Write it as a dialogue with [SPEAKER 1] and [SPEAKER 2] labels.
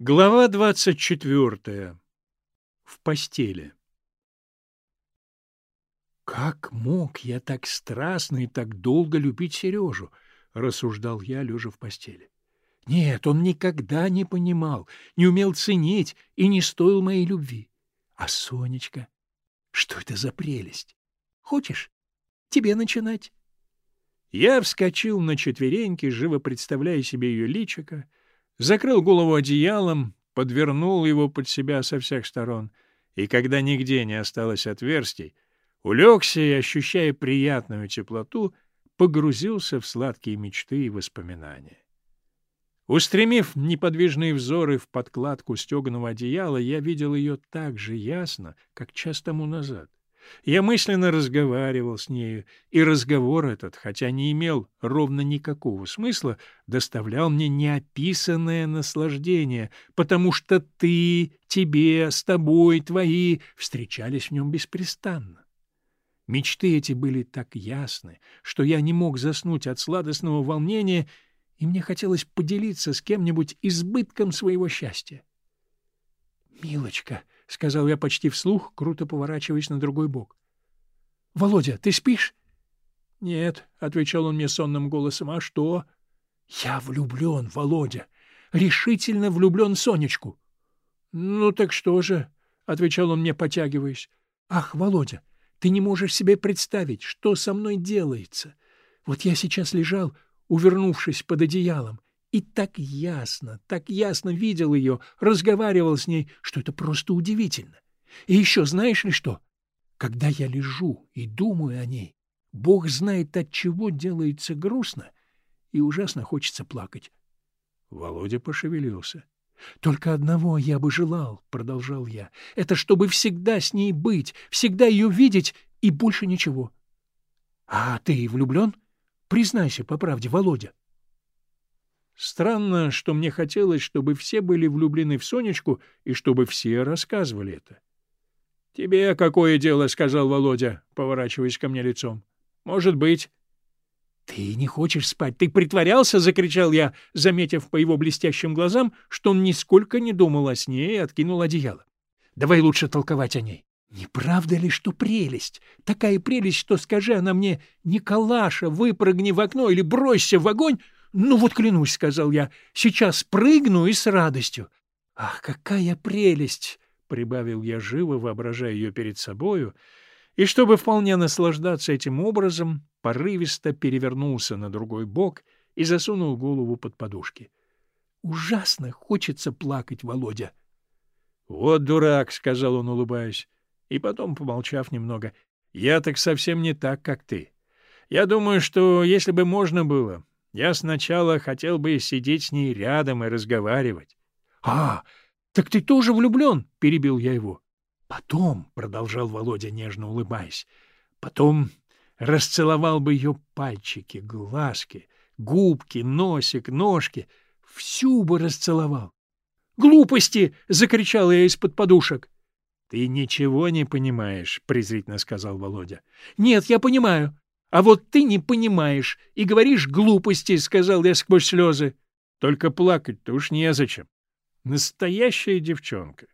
[SPEAKER 1] Глава двадцать четвертая. В постели. «Как мог я так страстно и так долго любить Сережу?» — рассуждал я, лежа в постели. «Нет, он никогда не понимал, не умел ценить и не стоил моей любви. А Сонечка? Что это за прелесть? Хочешь тебе начинать?» Я вскочил на четвереньки, живо представляя себе ее личико, закрыл голову одеялом, подвернул его под себя со всех сторон, и когда нигде не осталось отверстий, улегся и, ощущая приятную теплоту, погрузился в сладкие мечты и воспоминания. Устремив неподвижные взоры в подкладку стеганого одеяла, я видел ее так же ясно, как час тому назад. Я мысленно разговаривал с нею, и разговор этот, хотя не имел ровно никакого смысла, доставлял мне неописанное наслаждение, потому что ты, тебе, с тобой, твои встречались в нем беспрестанно. Мечты эти были так ясны, что я не мог заснуть от сладостного волнения, и мне хотелось поделиться с кем-нибудь избытком своего счастья. «Милочка», — сказал я почти вслух, круто поворачиваясь на другой бок. — Володя, ты спишь? — Нет, — отвечал он мне сонным голосом. — А что? — Я влюблен, Володя. Решительно влюблен в Сонечку. — Ну так что же? — отвечал он мне, потягиваясь. — Ах, Володя, ты не можешь себе представить, что со мной делается. Вот я сейчас лежал, увернувшись под одеялом, и так ясно, так ясно видел ее, разговаривал с ней, что это просто удивительно. И еще знаешь ли что? Когда я лежу и думаю о ней, Бог знает, от чего делается грустно, и ужасно хочется плакать. Володя пошевелился. — Только одного я бы желал, — продолжал я, — это чтобы всегда с ней быть, всегда ее видеть и больше ничего. — А ты влюблен? Признайся по правде, Володя. Странно, что мне хотелось, чтобы все были влюблены в Сонечку и чтобы все рассказывали это. — Тебе какое дело? — сказал Володя, поворачиваясь ко мне лицом. — Может быть. — Ты не хочешь спать? Ты притворялся? — закричал я, заметив по его блестящим глазам, что он нисколько не думал о сне и откинул одеяло. — Давай лучше толковать о ней. Не правда ли, что прелесть? Такая прелесть, что скажи она мне, Николаша, выпрыгни в окно или бросься в огонь, «Ну вот клянусь», — сказал я, — «сейчас прыгну и с радостью». «Ах, какая прелесть!» — прибавил я живо, воображая ее перед собою, и, чтобы вполне наслаждаться этим образом, порывисто перевернулся на другой бок и засунул голову под подушки. «Ужасно хочется плакать, Володя». «Вот дурак», — сказал он, улыбаясь, и потом, помолчав немного, — «я так совсем не так, как ты. Я думаю, что если бы можно было, я сначала хотел бы сидеть с ней рядом и разговаривать. — А, так ты тоже влюблен? — перебил я его. — Потом, — продолжал Володя, нежно улыбаясь, — потом расцеловал бы ее пальчики, глазки, губки, носик, ножки, всю бы расцеловал. «Глупости!» — закричал я из-под подушек. «Ты ничего не понимаешь», — презрительно сказал Володя. «Нет, я понимаю. А вот ты не понимаешь и говоришь глупости, — сказал я сквозь слезы. Только плакать-то уж незачем. Настоящая девчонка.